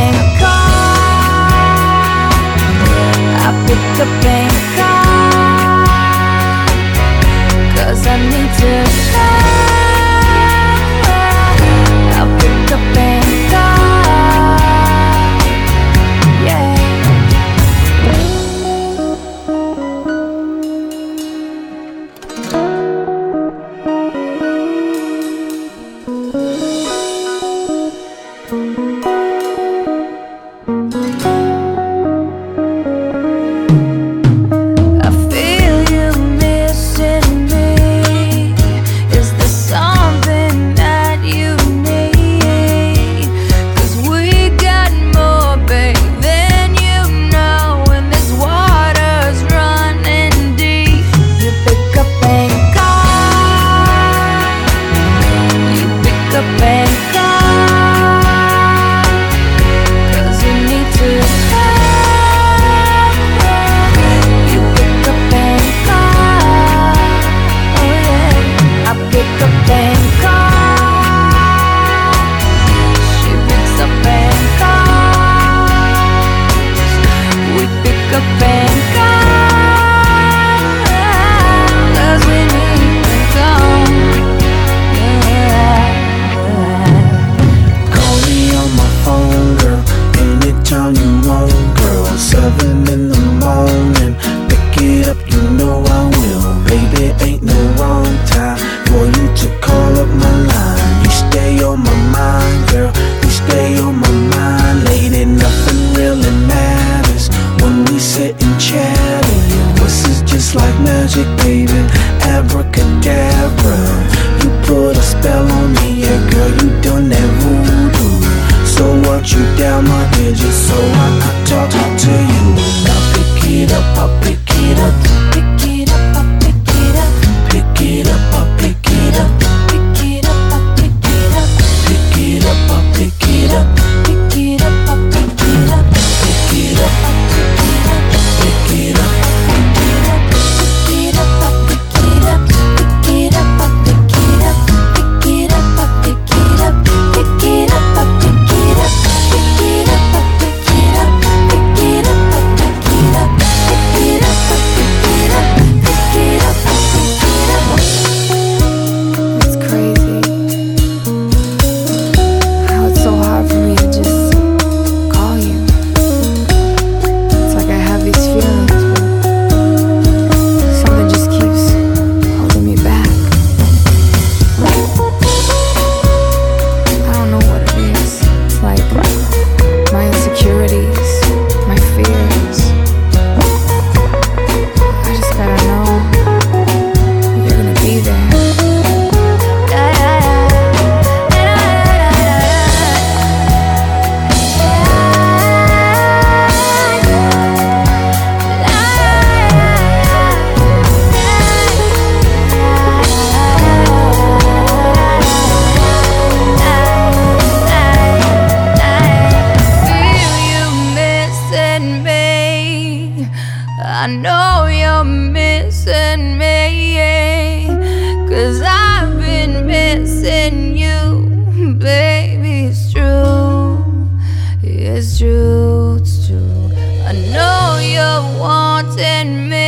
変 girl. Seven in the morning, pick it up, you know I will. Baby, ain't no wrong time for you to call up my line. You stay on my mind, girl. You stay on my mind. Lady, nothing really matters when we sit and chat. And this is just like magic, baby. Shoot down my edges so I could talk, talk to you. I pick it up, I pick I know you're missing me. Cause I've been missing you, baby. It's true, it's true, it's true. I know you're wanting me.